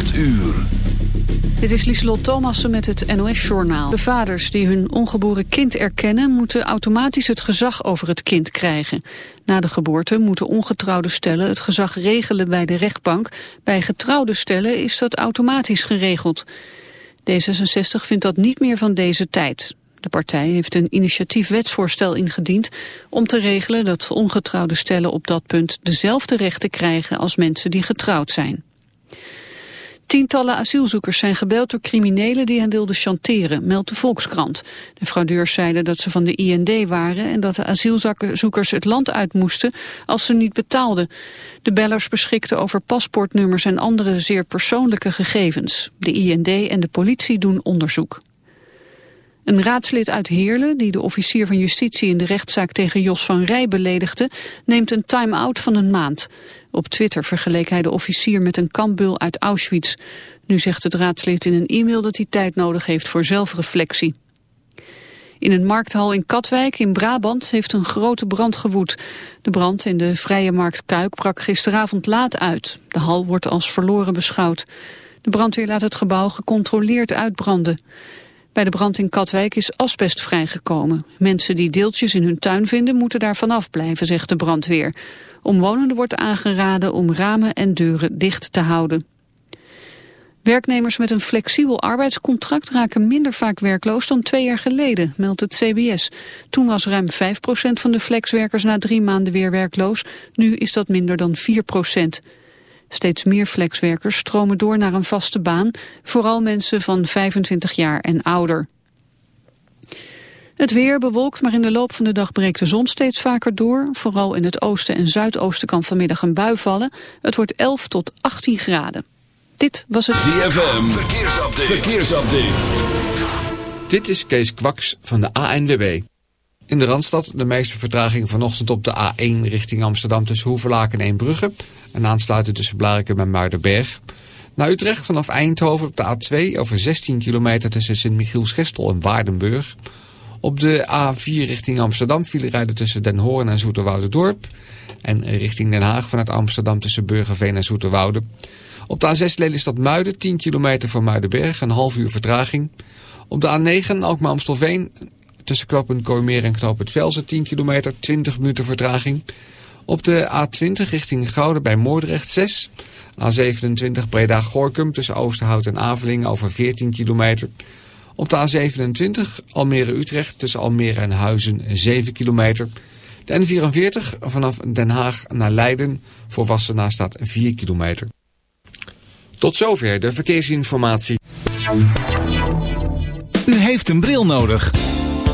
8 uur. Dit is Lieselot Thomassen met het NOS-journaal. De vaders die hun ongeboren kind erkennen... moeten automatisch het gezag over het kind krijgen. Na de geboorte moeten ongetrouwde stellen het gezag regelen bij de rechtbank. Bij getrouwde stellen is dat automatisch geregeld. D66 vindt dat niet meer van deze tijd. De partij heeft een initiatief wetsvoorstel ingediend om te regelen dat ongetrouwde stellen op dat punt dezelfde rechten krijgen als mensen die getrouwd zijn. Tientallen asielzoekers zijn gebeld door criminelen die hen wilden chanteren, meldt de Volkskrant. De fraudeurs zeiden dat ze van de IND waren en dat de asielzoekers het land uit moesten als ze niet betaalden. De bellers beschikten over paspoortnummers en andere zeer persoonlijke gegevens. De IND en de politie doen onderzoek. Een raadslid uit Heerlen, die de officier van justitie in de rechtszaak tegen Jos van Rij beledigde, neemt een time-out van een maand. Op Twitter vergeleek hij de officier met een kampbul uit Auschwitz. Nu zegt het raadslid in een e-mail dat hij tijd nodig heeft voor zelfreflectie. In een markthal in Katwijk in Brabant heeft een grote brand gewoed. De brand in de Vrije Markt Kuik brak gisteravond laat uit. De hal wordt als verloren beschouwd. De brandweer laat het gebouw gecontroleerd uitbranden. Bij de brand in Katwijk is asbest vrijgekomen. Mensen die deeltjes in hun tuin vinden moeten daar vanaf blijven, zegt de brandweer. Omwonenden wordt aangeraden om ramen en deuren dicht te houden. Werknemers met een flexibel arbeidscontract raken minder vaak werkloos dan twee jaar geleden, meldt het CBS. Toen was ruim 5% van de flexwerkers na drie maanden weer werkloos. Nu is dat minder dan 4%. Steeds meer flexwerkers stromen door naar een vaste baan, vooral mensen van 25 jaar en ouder. Het weer bewolkt, maar in de loop van de dag breekt de zon steeds vaker door. Vooral in het oosten en zuidoosten kan vanmiddag een bui vallen. Het wordt 11 tot 18 graden. Dit was het... ZFM, verkeersupdate. verkeersupdate. Dit is Kees Kwaks van de ANWB. In de Randstad de meeste vertraging vanochtend op de A1 richting Amsterdam tussen Hoevelaken en Eembrugge. En aansluiten tussen Blarikum en Muidenberg. Naar Utrecht vanaf Eindhoven op de A2 over 16 kilometer tussen Sint-Michiels-Gestel en Waardenburg. Op de A4 richting Amsterdam vielen rijden tussen Den Hoorn en Zoeterwoude-dorp. En richting Den Haag vanuit Amsterdam tussen Burgerveen en Zoeterwoude. Op de A6 Lelystad-Muiden 10 kilometer voor Muidenberg, een half uur vertraging. Op de A9 Alkmaar-Amstelveen tussen knooppunt Kooimeer en knooppunt Velzen 10 kilometer, 20 minuten vertraging. Op de A20 richting Gouden bij Moordrecht 6. A27 Breda-Gorkum tussen Oosterhout en Avelingen over 14 kilometer. Op de A27 Almere-Utrecht tussen Almere en Huizen 7 kilometer. De N44 vanaf Den Haag naar Leiden voor Wassenaar staat 4 kilometer. Tot zover de verkeersinformatie. U heeft een bril nodig.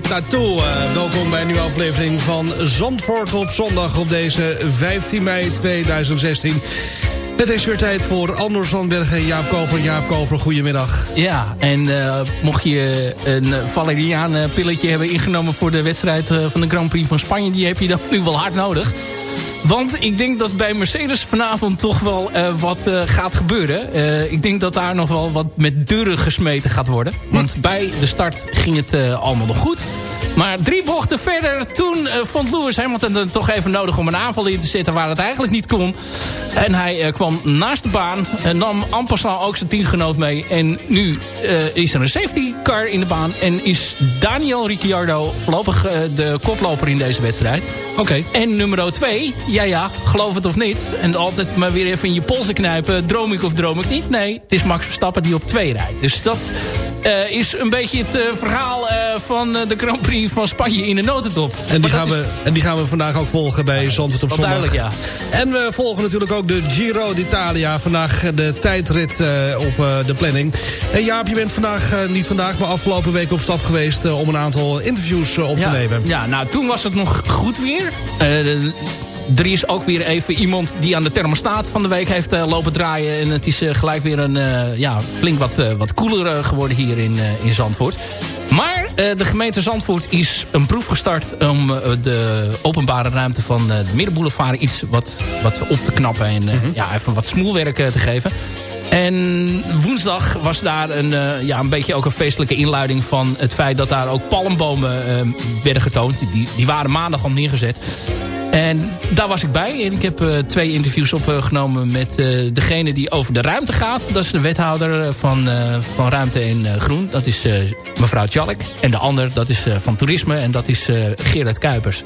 Varlemore Comunitato. Uh, welkom bij een nieuwe aflevering van Zandvoort op zondag op deze 15 mei 2016. Het is weer tijd voor Anders Zandbergen en Jaap Koper. Jaap Koper, goedemiddag. Ja, en eh, mocht je een Valeriaan eh, pilletje hebben ingenomen... voor de wedstrijd eh, van de Grand Prix van Spanje... die heb je dan nu wel hard nodig. Want ik denk dat bij Mercedes vanavond toch wel eh, wat eh, gaat gebeuren. Eh, ik denk dat daar nog wel wat met deuren gesmeten gaat worden. Want bij de start ging het allemaal nog goed. Maar drie bochten verder, toen eh, vond Lewis Hamilton het toch even nodig om een aanval in te zetten waar het eigenlijk niet kon. En hij eh, kwam naast de baan en nam passant ook zijn teamgenoot mee. En nu eh, is er een safety car in de baan en is Daniel Ricciardo voorlopig de koploper in deze wedstrijd. Oké. En nummer 2, ja ja, geloof het of niet. En altijd maar weer even in je polsen knijpen. Droom ik of droom ik niet? Nee, het is Max Verstappen die op 2 rijdt. Dus dat eh, is een beetje het eh, verhaal eh, van de Grand Prix van Spanje in de notendop. En die, gaan we, en die gaan we vandaag ook volgen bij Zandvoort op zondag. duidelijk, ja. En we volgen natuurlijk ook de Giro d'Italia. Vandaag de tijdrit op de planning. En Jaap, je bent vandaag, niet vandaag, maar afgelopen week op stap geweest... om een aantal interviews op ja, te nemen. Ja, nou toen was het nog goed weer. Er is ook weer even iemand die aan de thermostaat van de week heeft eh, lopen draaien. En het is eh, gelijk weer een, eh, ja, flink wat, wat koeler geworden hier in, in Zandvoort. Maar de gemeente Zandvoort is een proef gestart om de openbare ruimte van de Middenboulevard iets wat, wat op te knappen. En eh, ja, even wat smoelwerk te geven. En woensdag was daar een, ja, een beetje ook een feestelijke inluiding van het feit dat daar ook palmbomen werden getoond. Die, die waren maandag al neergezet. En daar was ik bij. En ik heb eh, twee interviews opgenomen met eh, degene die over de ruimte gaat. Dat is de wethouder eh, van, van Ruimte en Groen. Dat is mevrouw Tjallik. En de ander, dat is van Toerisme. En dat is Gerard Kuipers.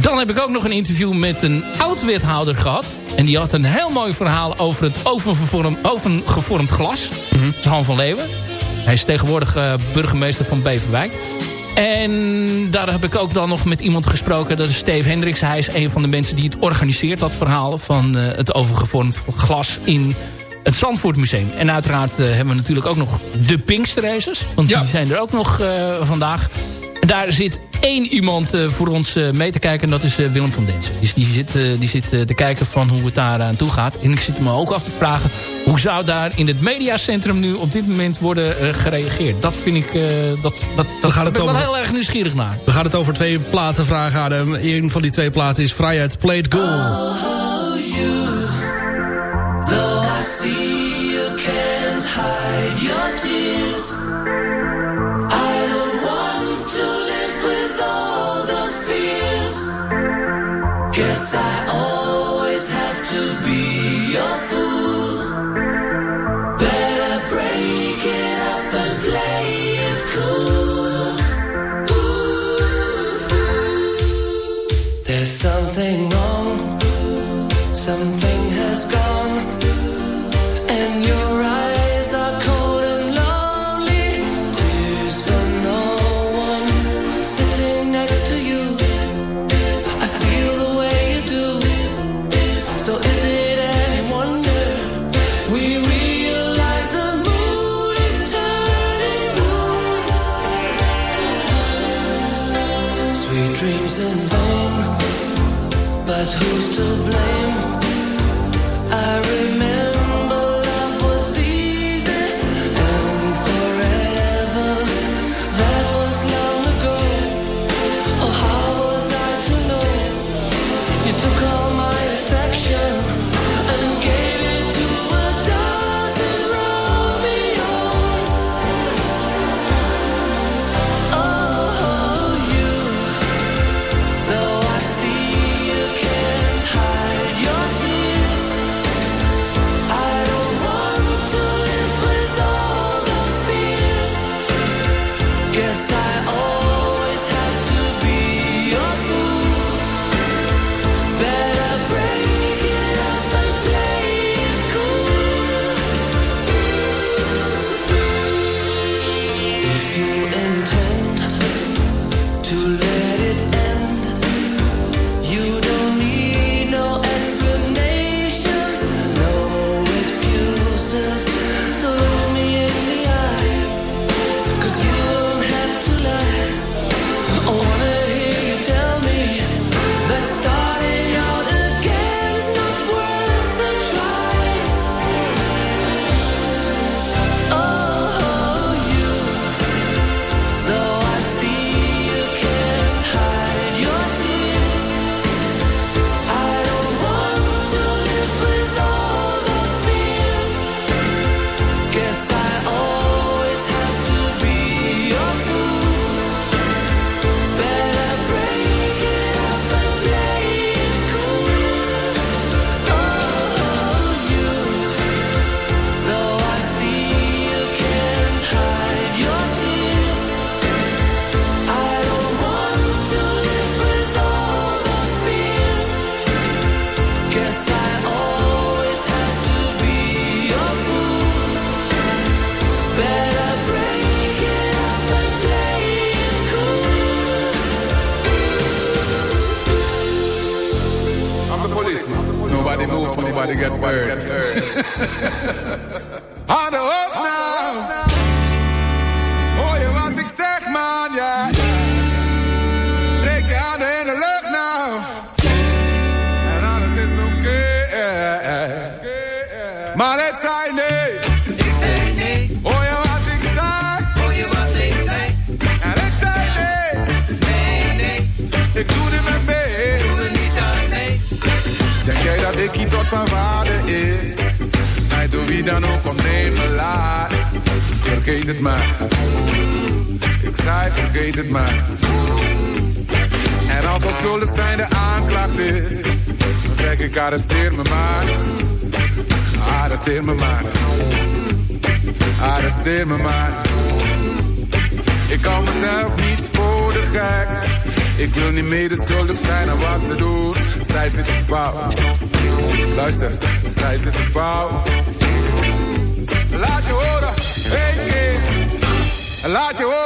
Dan heb ik ook nog een interview met een oud-wethouder gehad. En die had een heel mooi verhaal over het ovengevormd, ovengevormd glas. Dat is Han van Leeuwen. Hij is tegenwoordig burgemeester van Beverwijk. En daar heb ik ook dan nog met iemand gesproken. Dat is Steve Hendricks. Hij is een van de mensen die het organiseert, dat verhaal van eh, het overgevormd glas in het Zandvoortmuseum. En uiteraard eh, hebben we natuurlijk ook nog de Pinksterraces. Want Ja. die zijn er ook nog eh, vandaag. En daar zit één iemand eh, voor ons eh, mee te kijken. En dat is eh, Willem van Densen. Dus die zit, die zit te kijken van hoe het daar aan toe gaat. En ik zit me ook af te vragen Hoe zou daar in het mediacentrum nu op dit moment worden gereageerd? Dat vind ik... dat, dat, dat gaat het ben ik over... wel heel erg nieuwsgierig naar. We gaan het over twee platen vragen, Adam. Een van die twee platen is Vrijheid Played Goal. Arresteer me maar. Arresteer me maar. Arresteer me maar. Ik kan mezelf niet voor de gek. Ik wil niet medeschuldig zijn aan wat ze doen. Zij zit in fout. Luister, zij zit in fout. Laat je horen, één keer. Laat je horen,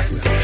Yes.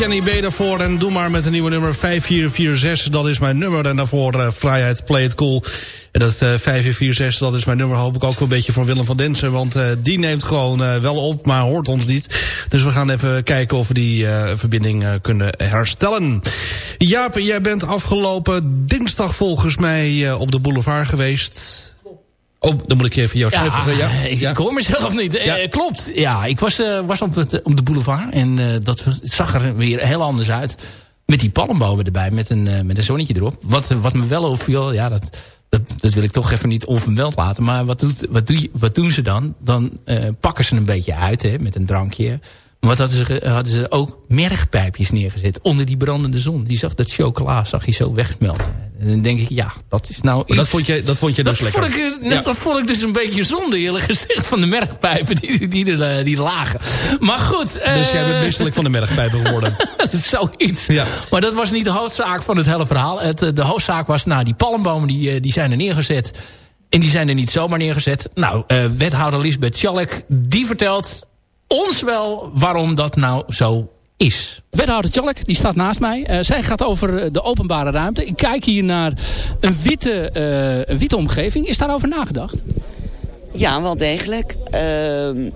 Kenny B daarvoor. En doe maar met een nieuwe nummer 5446. Dat is mijn nummer. En daarvoor uh, Vrijheid, Play It Cool. En dat uh, 5446, dat is mijn nummer. Hoop ik ook wel een beetje van Willem van Densen. Want uh, die neemt gewoon wel op, maar hoort ons niet. Dus we gaan even kijken of we die verbinding kunnen herstellen. Jaap, jij bent afgelopen dinsdag volgens mij op de boulevard geweest... Oh, dan moet ik even jou ja, schrijven. Ja, ik ja. hoor mezelf niet. Ja. Eh, klopt. Ja, ik was, uh, was op, het, op de boulevard. En uh, dat het zag er weer heel anders uit. Met die palmbomen erbij. Met een, uh, met een zonnetje erop. Wat, wat me wel opviel. Ja, dat, dat, dat wil ik toch even niet onvermeld laten. Maar wat, doet, wat, doe wat doen ze dan? Dan pakken ze een beetje uit. Hè, met een drankje. Wat hadden ze, hadden ze ook mergpijpjes neergezet. Onder die brandende zon. Die zag dat chocola zag je zo wegmelten. En dan denk ik, ja, dat is nou iets... Dat vond je, dat vond je dus dat lekker? Vond ik, ja. Dat vond ik dus een beetje zonde, eerlijk gezegd, van de merkpijpen die, die, er, die lagen. Maar goed... Dus jij bent misselijk van de merkpijpen geworden? Zoiets. Ja. Maar dat was niet de hoofdzaak van het hele verhaal. Het, de hoofdzaak was, nou, die palmbomen die, die zijn er neergezet. En die zijn er niet zomaar neergezet. Nou, uh, wethouder Lisbeth Schalk, die vertelt ons wel waarom dat nou zo is. Wethouder Tjalk, die staat naast mij. Uh, zij gaat over de openbare ruimte. Ik kijk hier naar een witte, uh, een witte omgeving. Is daarover nagedacht? Ja, wel degelijk. Uh,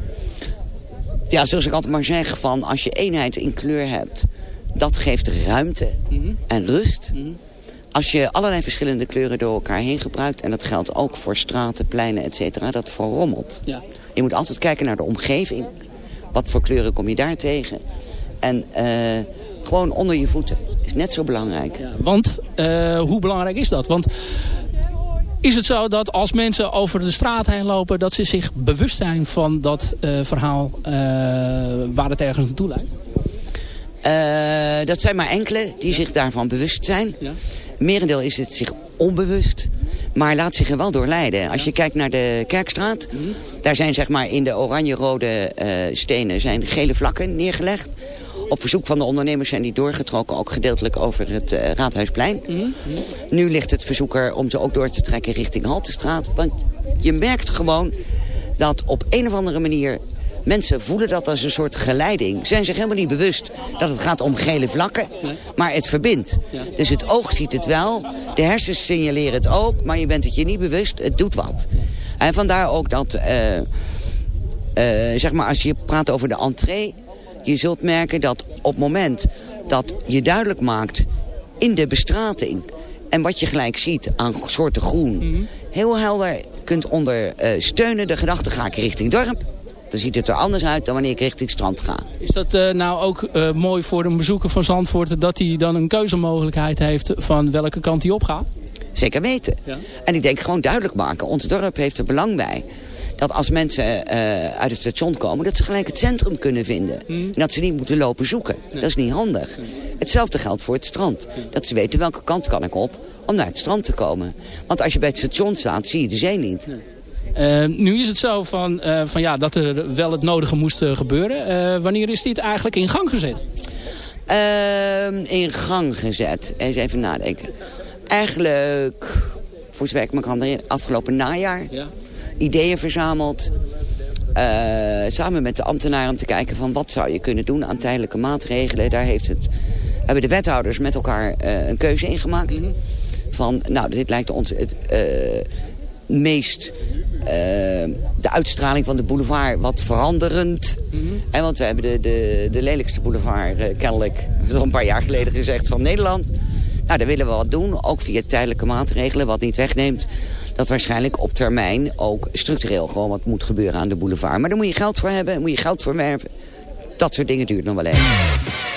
ja, zoals ik altijd maar zeg, van als je eenheid in kleur hebt... dat geeft ruimte mm -hmm. en rust. Mm -hmm. Als je allerlei verschillende kleuren door elkaar heen gebruikt... en dat geldt ook voor straten, pleinen, et cetera, dat verrommelt. Ja. Je moet altijd kijken naar de omgeving. Wat voor kleuren kom je daar tegen? En uh, gewoon onder je voeten is net zo belangrijk. Ja, want uh, hoe belangrijk is dat? Want is het zo dat als mensen over de straat heen lopen... dat ze zich bewust zijn van dat uh, verhaal waar het ergens naartoe leidt? dat zijn maar enkele die zich daarvan bewust zijn. Ja. Merendeel is het zich onbewust. Maar laat zich er wel door leiden. Als je kijkt naar de Kerkstraat. -hmm. Daar zijn zeg maar in de oranje-rode uh, stenen zijn gele vlakken neergelegd. Op verzoek van de ondernemers zijn die doorgetrokken. Ook gedeeltelijk over het uh, Raadhuisplein. Mm -hmm. Nu ligt het verzoek er om ze ook door te trekken richting Haltestraat. Want je merkt gewoon dat op een of andere manier... Mensen voelen dat als een soort geleiding. Zijn zich helemaal niet bewust dat het gaat om gele vlakken. Maar het verbindt. Dus het oog ziet het wel. De hersens signaleren het ook. Maar je bent het je niet bewust. Het doet wat. En vandaar ook dat... Uh, uh, zeg maar als je praat over de entree... Je zult merken dat op het moment dat je duidelijk maakt... in de bestrating... en wat je gelijk ziet aan soorten groen... -hmm. heel helder kunt ondersteunen de gedachte ga ik richting dorp dan ziet het er anders uit dan wanneer ik richting strand ga. Is dat uh, nou ook uh, mooi voor een bezoeker van Zandvoort... dat hij dan een keuzemogelijkheid heeft van welke kant hij opgaat? Zeker weten. Ja. En ik denk gewoon duidelijk maken. Ons dorp heeft er belang bij dat als mensen uh, uit het station komen... dat ze gelijk het centrum kunnen vinden. Hmm. En dat ze niet moeten lopen zoeken. Nee. Dat is niet handig. Nee. Hetzelfde geldt voor het strand. Dat ze weten welke kant kan ik op om naar het strand te komen. Want als je bij het station staat, zie je de zee niet. Uh, nu is het zo van, uh, van ja, dat er wel het nodige moest uh, gebeuren. wanneer is dit eigenlijk in gang gezet? Ehm, in gang gezet. Eens even nadenken. Eigenlijk, voor zover ik me kan herinneren, afgelopen najaar. Ja. Ideeën verzameld. samen met de ambtenaren om te kijken van wat zou je kunnen doen aan tijdelijke maatregelen. Daar heeft het, hebben de wethouders met elkaar een keuze in gemaakt. Mm -hmm. Van, nou, dit lijkt ons het meest de uitstraling van de boulevard wat veranderend. Mm -hmm. en want we hebben de, de, de lelijkste boulevard uh, kennelijk, dat is al een paar jaar geleden gezegd, van Nederland. Nou, daar willen we wat doen, ook via tijdelijke maatregelen, wat niet wegneemt dat waarschijnlijk op termijn ook structureel gewoon wat moet gebeuren aan de boulevard. Maar daar moet je geld voor hebben, moet je geld voor werven. Dat soort dingen duurt nog wel even.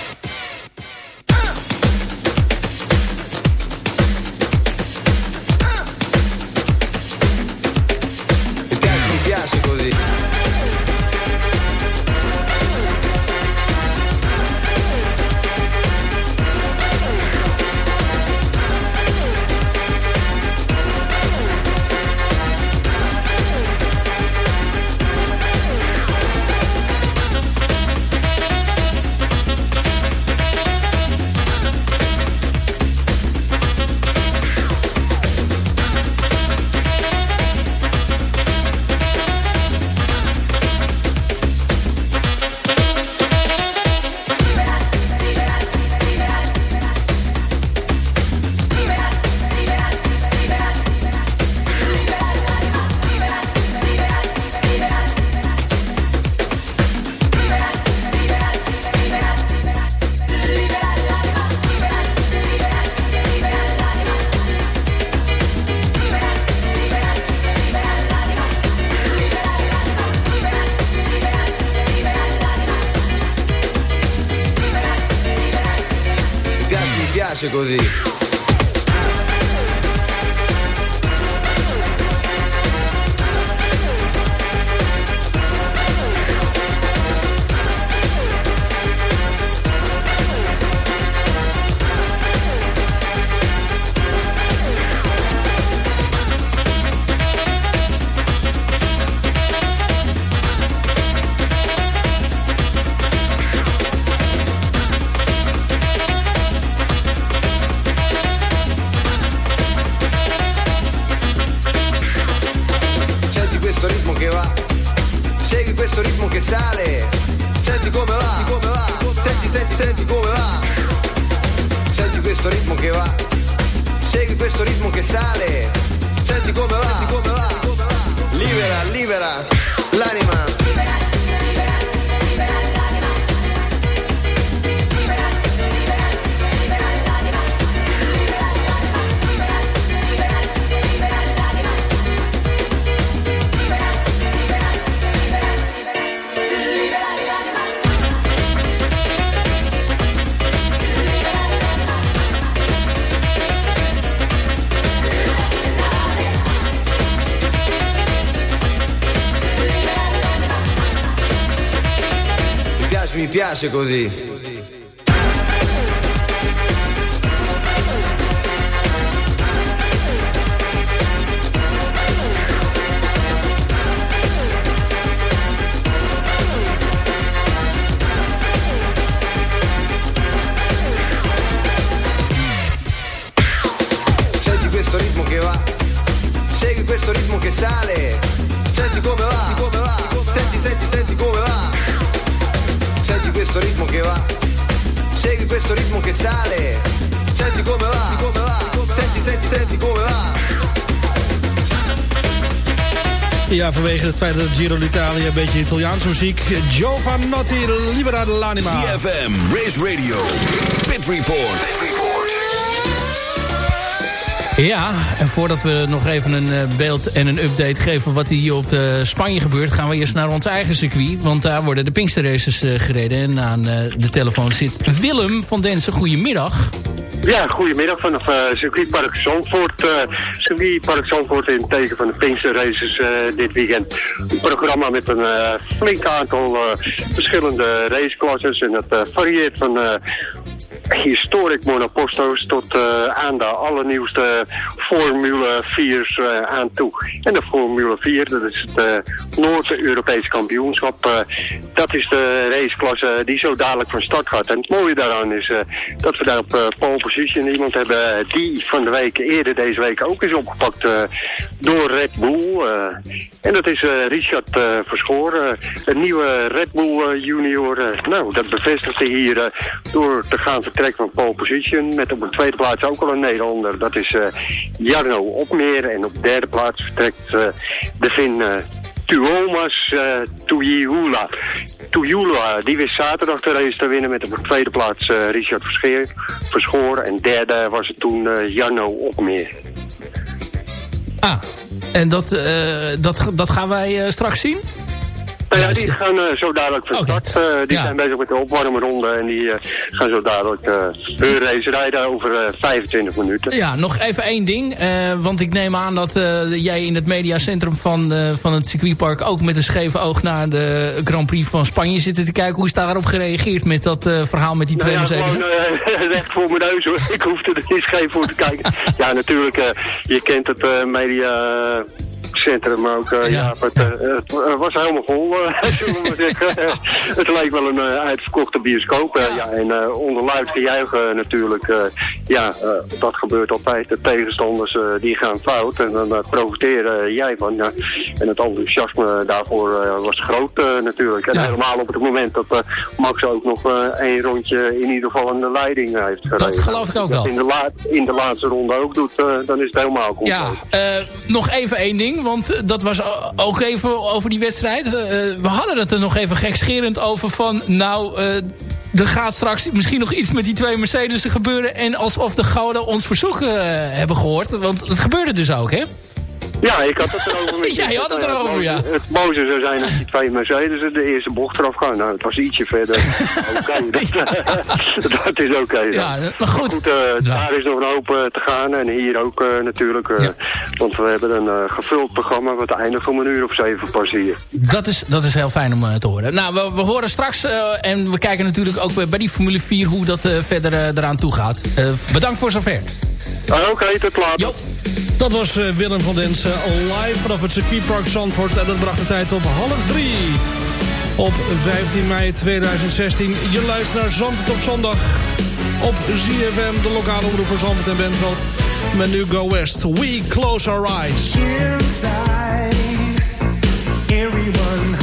piace così. Ja, vanwege het feit dat Giro d'Italia een beetje Italiaanse muziek. Giovanotti Libera dell'Anima. CFM, Race Radio, Pit Report. Ja, en voordat we nog even een eh, beeld en een update geven... wat hier op eh, Spanje gebeurt... gaan we eerst naar ons eigen circuit. Want daar worden de Pinksterraces eh, gereden. En aan eh, de telefoon zit Willem van Densen. Goedemiddag. Ja, goedemiddag vanaf uh, circuitpark Zandvoort. Uh, circuitpark Zandvoort in het van de Pinkster Races uh, dit weekend. Een programma met een flink aantal verschillende raceklasses. En dat varieert van historic monoposto's tot uh, aan de allernieuwste Formule 4's uh, aan toe. En de Formule 4, dat is het uh, Noord-Europese kampioenschap. dat is de raceklasse die zo dadelijk van start gaat. En het mooie daaraan is dat we daar op pole position iemand hebben die van de week eerder deze week ook is opgepakt door Red Bull. en dat is Richard Verschoren, een nieuwe Red Bull junior. nou, dat bevestigt hij hier door te gaan vertrekken van pole position. Met op de tweede plaats ook al een Nederlander. Dat is uh, Jarno Opmeer. En op de derde plaats vertrekt uh, de Fin uh, Tuomas uh. Tuijula, die wist zaterdag de race te winnen met op de tweede plaats Richard Verscheer, Verschoor. En derde was het toen uh, Jarno Opmeer. Ah, en dat, dat, dat gaan wij straks zien? Nou ja, die gaan uh, zo dadelijk van start. Okay. Uh, die ja. zijn bezig met de opwarmronde en die uh, gaan zo dadelijk hun race rijden over 25 minuten. Ja, nog even één ding. want ik neem aan dat jij in het mediacentrum van, van het circuitpark ook met een scheve oog naar de Grand Prix van Spanje zitten te kijken. Hoe is daarop gereageerd met dat verhaal met die twee nou ja, Mercedes? Gewoon recht voor mijn neus hoor. Ik hoefde er niet scheef voor te kijken. ja, natuurlijk, je kent het media centrum, maar ook, uh, ja. het, uh, het, was helemaal vol, zullen we zeggen. het leek wel een uitverkochte bioscoop. Ja. ja, en onder luid gejuichen natuurlijk, ja, dat gebeurt altijd. De tegenstanders die gaan fout en dan profiteren jij van. Ja. En het enthousiasme daarvoor was groot natuurlijk. En ja. helemaal op het moment dat Max ook nog één rondje in ieder geval aan de leiding heeft gereden. Dat geloof ik ook wel. in de, in de laatste ronde ook doet, dan is het helemaal goed. Ja, nog even één ding want dat was ook even over die wedstrijd. Uh, we hadden het er nog even gekscherend over van... nou, er gaat straks misschien nog iets met die twee Mercedes gebeuren... en alsof de Gouden ons verzoek uh, hebben gehoord. Want dat gebeurde dus ook, hè? Ja, ik had het erover met. Jij had het erover, ja. Het boze zou zijn als die twee Mercedes de eerste bocht eraf gaan. Nou, het was ietsje verder. oké, dat, dat is oké. Ja, maar goed. eh, daar is nog een hoop eh, te gaan. En hier ook eh, natuurlijk. Want we hebben een gevuld programma wat eindigt om een uur of zeven pas hier. Dat is, dat is heel fijn om te horen. Nou, we, we horen straks, en we kijken natuurlijk ook bij- die Formule 4... hoe dat verder eraan toe gaat. Bedankt voor zover. Ah, Oké, tot later. Dat was eh, Willem van Densen live vanaf het circuitpark Zandvoort. En dat bracht de tijd op half drie. Op 15 mei 2016. Je luistert naar Zandvoort op zondag. Op ZFM, de lokale omroep voor Zandvoort en Bentveld. Met nu Go West. We close our eyes. Everyone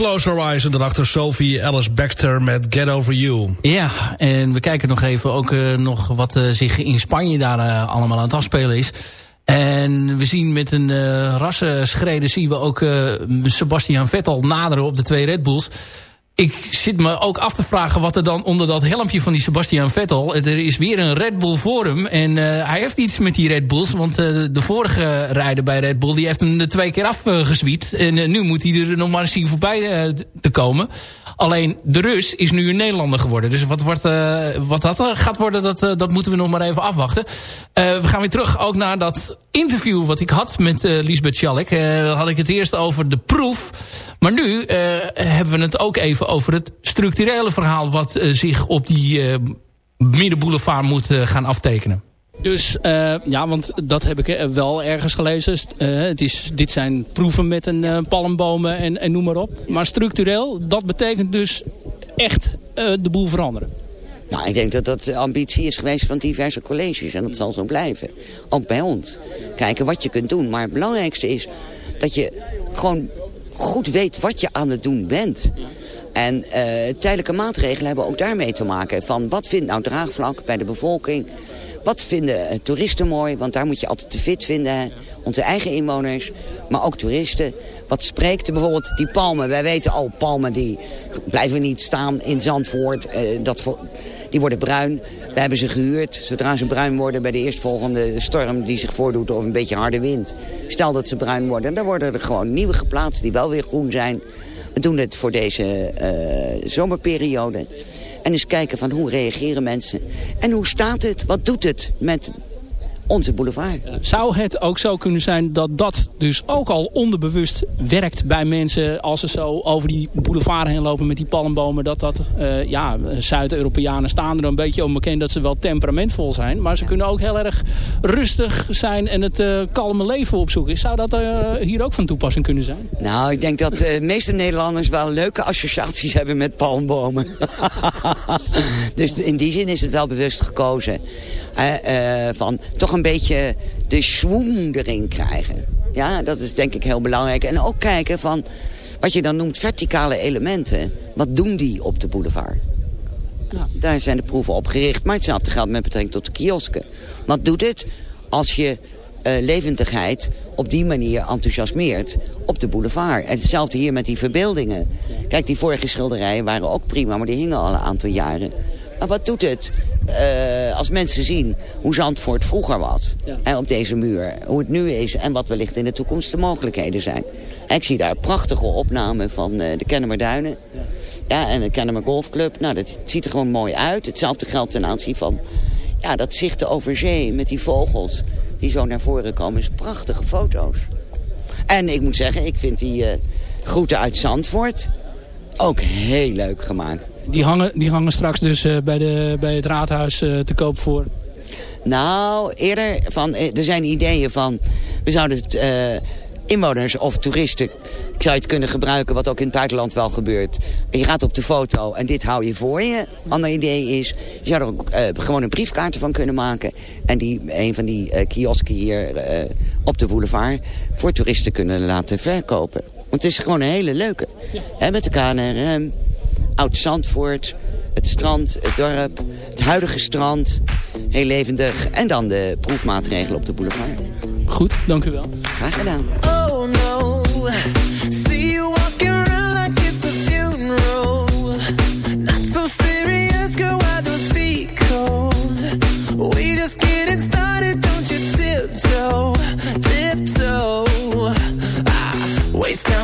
Close Our Eyes. Sophie Alice Baxter met Get Over You. Ja, en we kijken nog even ook eh, nog wat eh, zich in Spanje daar eh, allemaal aan het afspelen is. En we zien met een rassenschreden zien we ook Sebastian Vettel naderen op de twee Red Bulls. Ik zit me ook af te vragen wat er dan onder dat helmpje van die Sebastian Vettel... Er is weer een Red Bull voor hem. En uh, hij heeft iets met die Red Bulls. Want uh, de vorige rijder bij Red Bull die heeft hem er twee keer afgezwiet. en uh, nu moet hij er nog maar zien voorbij te komen. Alleen de Rus is nu een Nederlander geworden. Dus wat, wordt, wat dat gaat worden, dat, dat moeten we nog maar even afwachten. we gaan weer terug ook naar dat interview wat ik had met Lisbeth Schalk. had ik het eerst over de proef... Maar nu uh, hebben we het ook even over het structurele verhaal... wat uh, zich op die uh, middenboulevard moet gaan aftekenen. Dus uh, ja, want dat heb ik wel ergens gelezen. Uh, het is, dit zijn proeven met een uh, palmbomen en, en noem maar op. Maar structureel, dat betekent dus echt de boel veranderen. Nou, ik denk dat dat de ambitie is geweest van diverse colleges. En dat zal zo blijven. Ook bij ons. Kijken wat je kunt doen. Maar het belangrijkste is dat je gewoon goed weet wat je aan het doen bent. En uh, tijdelijke maatregelen hebben ook daarmee te maken. Van wat vindt nou draagvlak bij de bevolking? Wat vinden uh, toeristen mooi? Want daar moet je altijd te fit vinden. Onze eigen inwoners, maar ook toeristen. Wat spreekt er bijvoorbeeld die palmen? Wij weten al, palmen die blijven niet staan in Zandvoort. Uh, dat die worden bruin. Hebben ze gehuurd. Zodra ze bruin worden bij de eerstvolgende storm die zich voordoet of een beetje harde wind. Stel dat ze bruin worden, dan worden er gewoon nieuwe geplaatst die wel weer groen zijn. We doen het voor deze uh, zomerperiode. En eens kijken van hoe reageren mensen. En hoe staat het? Wat doet het met onze boulevard. Zou het ook zo kunnen zijn dat dat dus ook al onderbewust werkt bij mensen... als ze zo over die boulevard heen lopen met die palmbomen... dat dat, uh, ja, Zuid-Europeanen staan er een beetje onbekend dat ze wel temperamentvol zijn... maar ze kunnen ook heel erg rustig zijn en het uh, kalme leven opzoeken. Zou dat uh, hier ook van toepassing kunnen zijn? Nou, ik denk dat de meeste Nederlanders wel leuke associaties hebben met palmbomen. dus in die zin is het wel bewust gekozen. Uh, van toch een beetje de schwung erin krijgen. Ja, dat is denk ik heel belangrijk. En ook kijken van wat je dan noemt verticale elementen. Wat doen die op de boulevard? Ja. Daar zijn de proeven op gericht. Maar hetzelfde geldt met betrekking tot de kiosken. Wat doet het als je uh, levendigheid op die manier enthousiasmeert op de boulevard? En hetzelfde hier met die verbeeldingen. Kijk, die vorige schilderijen waren ook prima, maar die hingen al een aantal jaren. Maar wat doet het uh, als mensen zien hoe Zandvoort vroeger was? Ja. En op deze muur, hoe het nu is en wat wellicht in de toekomst de mogelijkheden zijn. En ik zie daar prachtige opnamen van uh, de Kennemerduinen. Ja. ja, en de Kennemer Golfclub. Nou, dat ziet er gewoon mooi uit. Hetzelfde geldt ten aanzien van ja, dat zichten over zee met die vogels die zo naar voren komen. is prachtige foto's. En ik moet zeggen, ik vind die uh, groeten uit Zandvoort ook heel leuk gemaakt. Die hangen, die hangen straks dus uh, bij, de, bij het raadhuis uh, te koop voor? Nou, eerder van, er zijn ideeën van... we zouden het, uh, inwoners of toeristen... ik zou het kunnen gebruiken, wat ook in het buitenland wel gebeurt. Je gaat op de foto en dit hou je voor je. Ander idee is, je zou er ook gewoon een briefkaart van kunnen maken... en die, een van die kiosken hier op de boulevard... voor toeristen kunnen laten verkopen. Want het is gewoon een hele leuke. He, met de KNRM, Oud-Zandvoort, het strand, het dorp, het huidige strand. Heel levendig. En dan de proefmaatregelen op de boulevard. Goed, dank u wel. Graag gedaan. Oh no,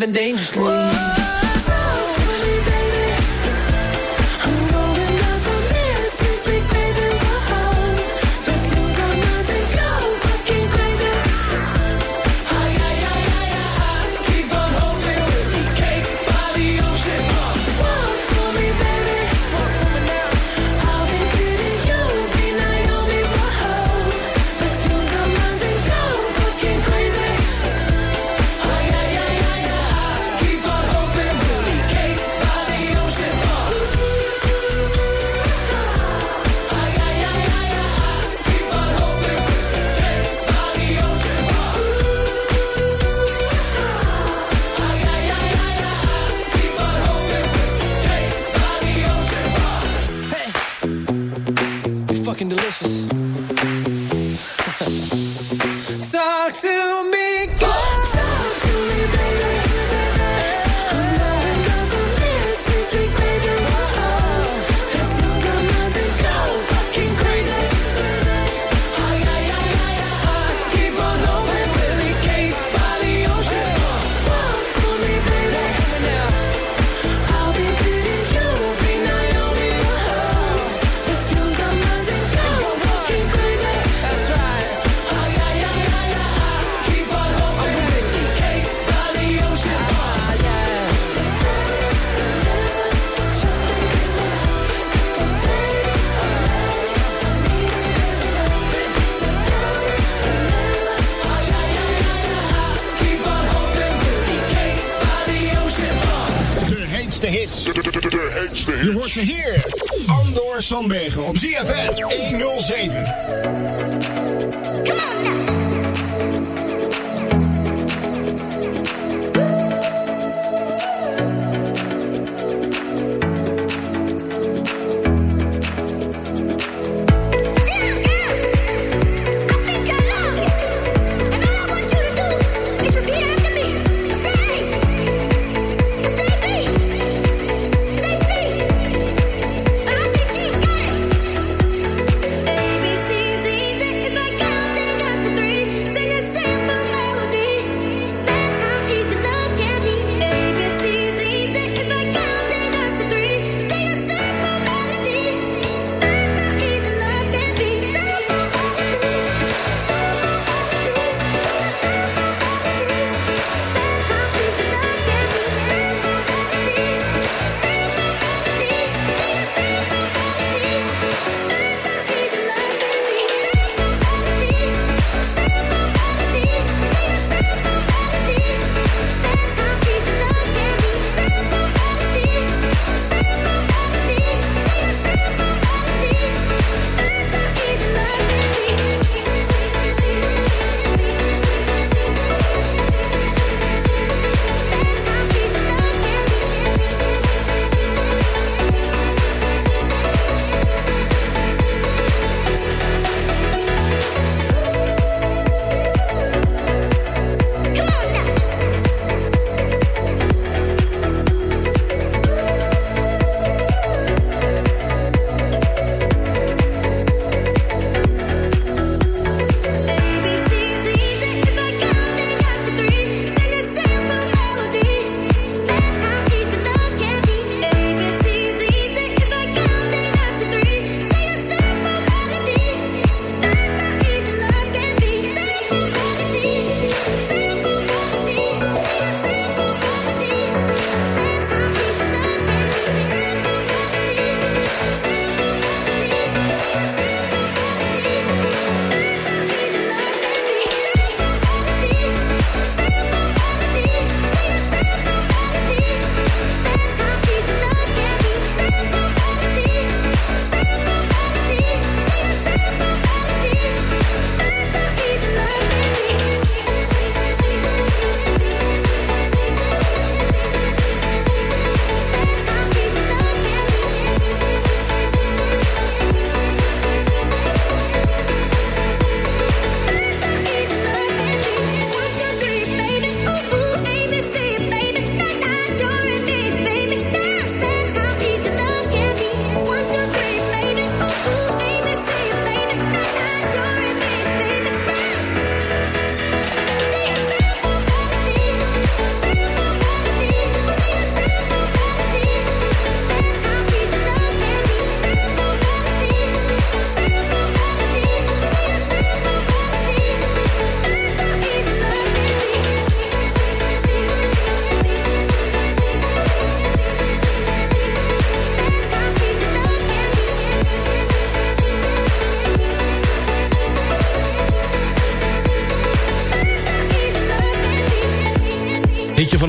been dangerous. Sandbergen op ZFM 107.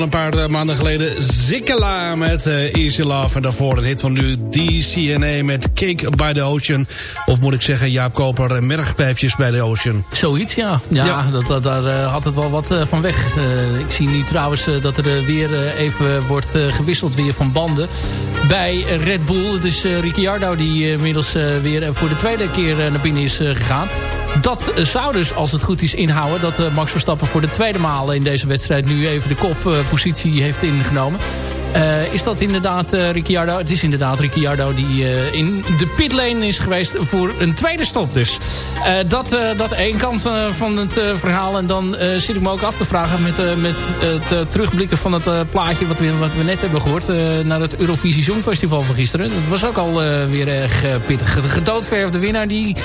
Van een paar eh, maanden geleden Zikkela met eh, Easy Love. En daarvoor een hit van nu DCNA met Cake by the Ocean. Of moet ik zeggen Jaap Koper, eh, mergpijpjes bij de Ocean. Zoiets, ja. Ja, Dat, dat, daar had het wel wat van weg. Ik zie nu trouwens dat er weer even wordt gewisseld weer van banden bij Red Bull. Het is eh, Ricciardo die inmiddels weer voor de tweede keer naar binnen is gegaan. Dat zou dus, als het goed is, inhouden... dat eh, Max Verstappen voor de tweede maal in deze wedstrijd... nu even de koppositie heeft ingenomen. Eh, is dat inderdaad eh, Ricciardo? Het is inderdaad Ricciardo die eh, in de pitlane is geweest voor een tweede stop dus. Dat, dat één kant van het verhaal. En dan zit ik me ook af te vragen met, met het terugblikken van het plaatje... Wat we, wat we net hebben gehoord eh, naar het Eurovisie Songfestival van gisteren. Dat was ook al eh, weer erg pittig. De gedoodverfde winnaar die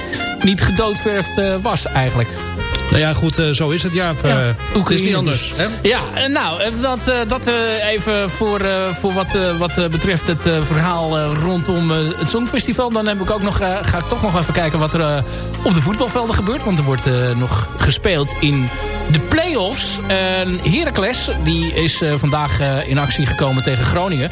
niet gedoodverfd was eigenlijk. Nou ja, goed, eh, zo is het, Jaap. Ja, Eh, het is Oekraïne niet anders. Hè? Ja, nou, eh, dat, eh, dat eh, even voor, eh, voor wat, eh, wat betreft het eh, verhaal eh, rondom eh, het Songfestival. Dan heb ik ook nog, eh, ga ik toch nog even kijken wat er eh, op de voetbalvelden gebeurt. Want er wordt eh, nog gespeeld in de play-offs. En Heracles, die is eh, vandaag eh, in actie gekomen tegen Groningen.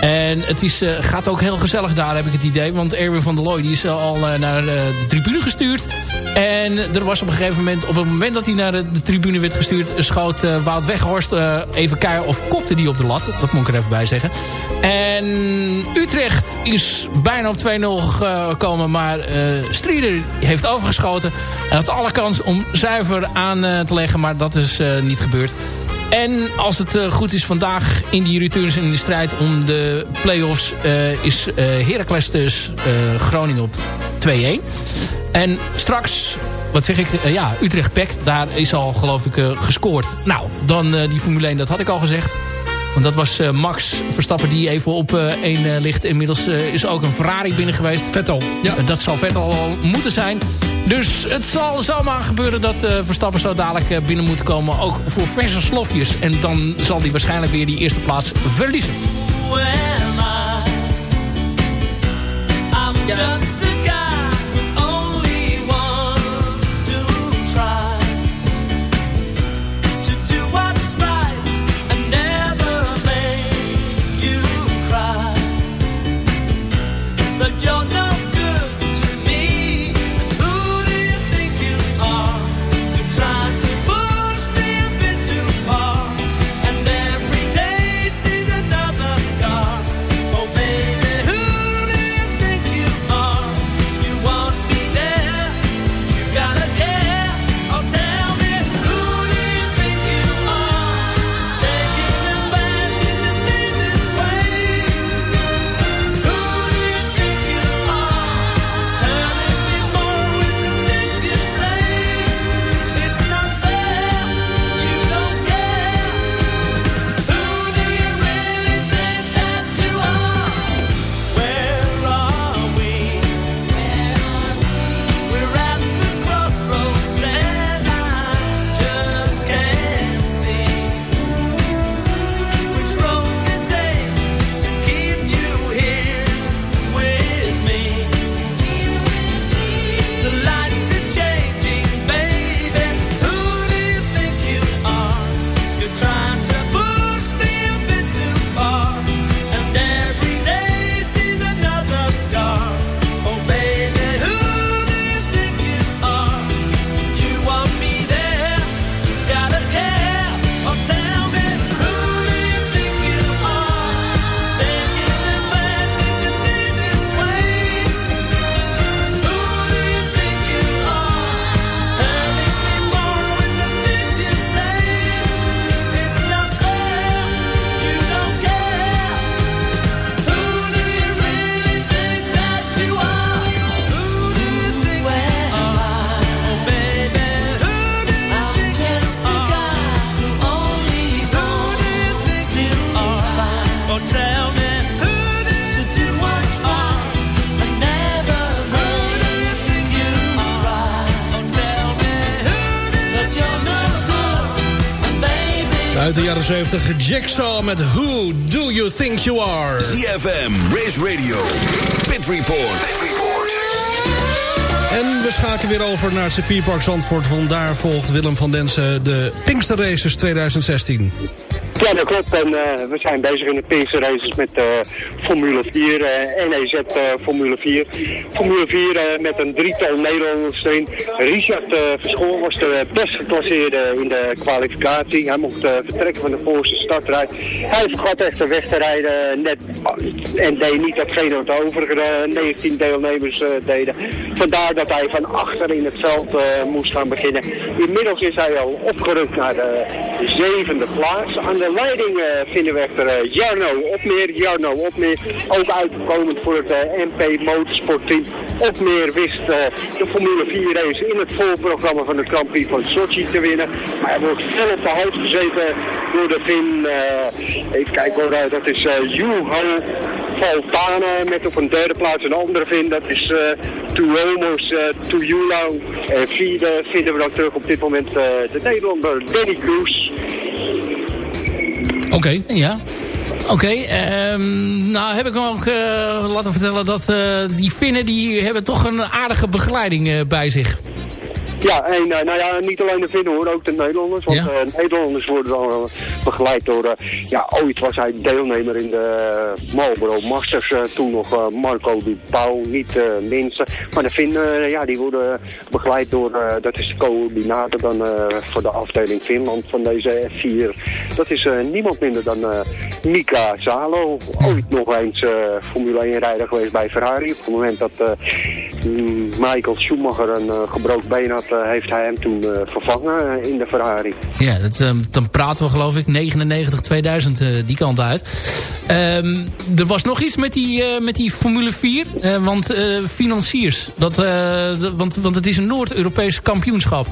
En het is, eh, gaat ook heel gezellig daar, heb ik het idee. Want Erwin van der Looy die is eh, al eh, naar de tribune gestuurd. En er was op een gegeven moment, op het moment dat hij naar de, tribune werd gestuurd... schoot eh, Wout Weghorst even keihard of kopte die op de lat. Dat moet ik er even bij zeggen. En Utrecht is bijna op 2-0 gekomen. Maar Strieder heeft overgeschoten. Hij had alle kans om zuiver aan te leggen. Maar dat is niet gebeurd. En als het eh, goed is vandaag in die returns in de strijd om de play-offs... eh, is eh Heracles dus Groningen op 2-1. En straks, wat zeg ik, ja, Utrecht Pek, daar is al geloof ik gescoord. Nou, dan die Formule 1, dat had ik al gezegd. Want dat was Max Verstappen die even op eh, één eh, ligt. Inmiddels is ook een Ferrari binnen geweest. Vettel. Ja. dat zal Vettel al moeten zijn. Dus het zal zomaar gebeuren dat eh, Verstappen zo dadelijk eh, binnen moet komen. Ook voor verse slofjes. En dan zal hij waarschijnlijk weer die eerste plaats verliezen. 75. Jacksaw met Who Do You Think You Are? CFM, Race Radio, Pit Report. Pit Report. En we schakelen weer over naar het Park Zandvoort. Want daar volgt Willem van Densen de Pinkster Races 2016. Ja, dat klopt. En eh, we zijn bezig in de Pinkster Races met eh, Formule 4, uh, eh, Formule 4. Formule 4 met een drietal Nederlanders erin. Richard uh, Verschoor was de best geclasseerde in de kwalificatie. Hij mocht eh, vertrekken van de voorste Hij vergat echter weg te rijden net, en deed niet datgene wat de overige eh, 19 deelnemers eh, deden. Vandaar dat hij van achter in het veld eh, moest gaan beginnen. Inmiddels is hij al opgerukt naar de zevende plaats. Aan de leiding eh, vinden we echter eh, Jarno Opmeer. Jarno Opmeer, ook uitkomend voor het eh, MP Motorsport Team. Opmeer wist eh, de Formule 4 race in het voorprogramma van de Grand Prix van Sochi te winnen. Maar hij wordt fel op de gezeten door de Fin. Eh, even kijken hoor, eh, dat is eh Juho Valtana met op een derde plaats een andere Fin. Dat is eh Tuomos uh, Tujulo. En vierde vinden we dan terug op dit moment eh, de Nederlander Danny Kroes. Oké, ja. Oké, ehm, nou heb ik me ook laten vertellen dat eh, die Finnen die hebben toch een aardige begeleiding eh, bij zich. Ja, en eh, nou ja, niet alleen de Finnen hoor, ook de Nederlanders. Want Ja. eh, Nederlanders worden dan eh, begeleid door, ja, ooit was hij deelnemer in de Marlboro Masters. toen nog Marco Di Pauw, niet minste. Maar de Finnen, eh, ja, die worden begeleid door, dat is de coördinator dan voor de afdeling Finland van deze F4. Dat is niemand minder dan Mika Zalo. Ooit nog eens Formule 1 rijder geweest bij Ferrari. Op het moment dat Michael Schumacher een eh, gebroken been had, eh, heeft hij hem toen eh, vervangen in de Ferrari. Ja, dat, ehm, dan praten we geloof ik 99, 2000 eh, die kant uit. Ehm, er was nog iets met die, met die Formule 4. eh, want financiers, dat, want, want het is een Noord-Europees kampioenschap.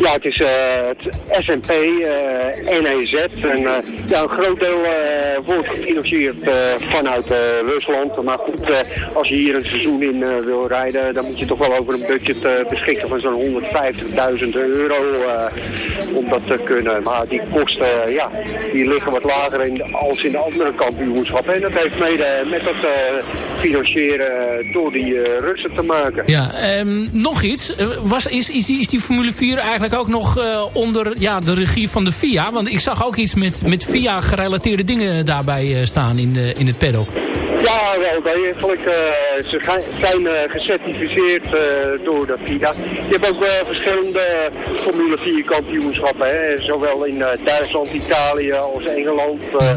Ja, het is eh, het SNP, eh NEZ. En eh, ja, een groot deel eh, wordt gefinancierd eh, vanuit eh, Rusland. Maar goed, eh, als je hier een seizoen in eh, wil rijden, dan moet je toch wel over een budget eh, beschikken van zo'n 150.000 euro eh, om dat te kunnen. Maar die kosten, ja, die liggen wat lager in, als in de andere kampioenschappen. En dat heeft mede met dat eh, financieren door die eh, Russen te maken. Ja, ehm, nog iets. Eh, Was, is, is die Formule 4 eigenlijk ook nog eh, onder ja, de regie van de FIA? Want ik zag ook iets met, met FIA gerelateerde dingen daarbij eh, staan in, de, in het paddock. Ja, wel degelijk. eh ze zijn eh, gecertificeerd eh, door de FIA. Je hebt ook eh, verschillende Formule 4 kampioenschappen. Hè? Zowel in eh, Duitsland, Italië als Engeland. eh,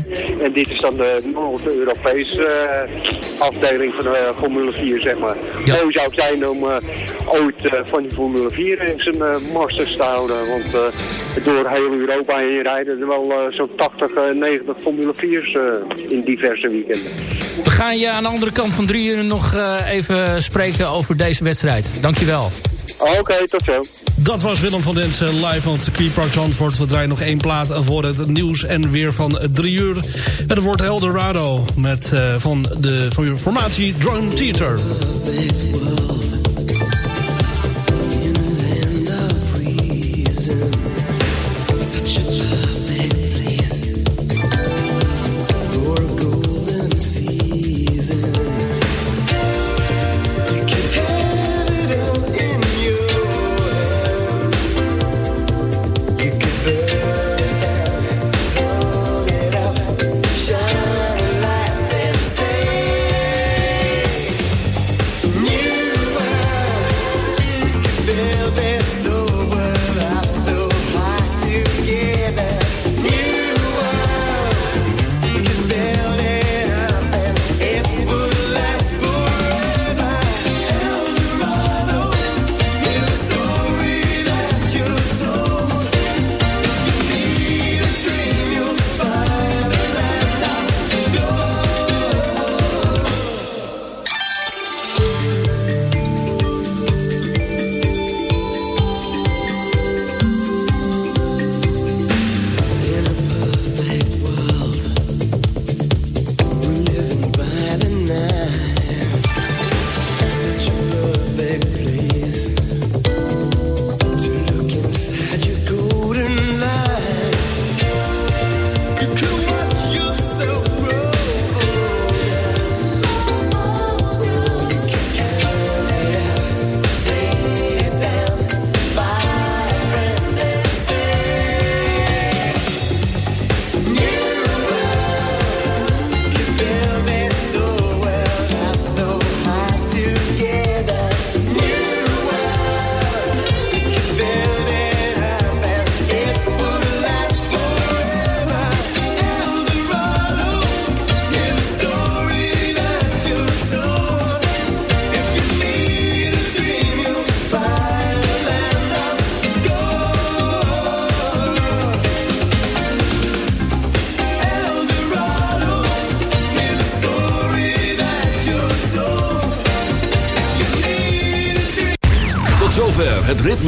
en dit is dan de Noord-Europese eh, afdeling van de Formule 4, zeg maar. Mooi zou het zijn om eh, ooit eh, van die Formule 4 eens een eh, masters te houden. Want eh, door heel Europa heen rijden er wel eh, zo'n 80, eh, 90 Formule 4's eh, in diverse weekenden. We gaan je aan de andere kant van drie uur nog eh, even spreken over deze wedstrijd. Dankjewel. Oké, tot zo. Dat was Willem van Densen live van het circuitpark Zandvoort. We draaien nog één plaat voor het nieuws en weer van drie uur. En het wordt Eldorado met, eh, van de van de formatie Drone Theater.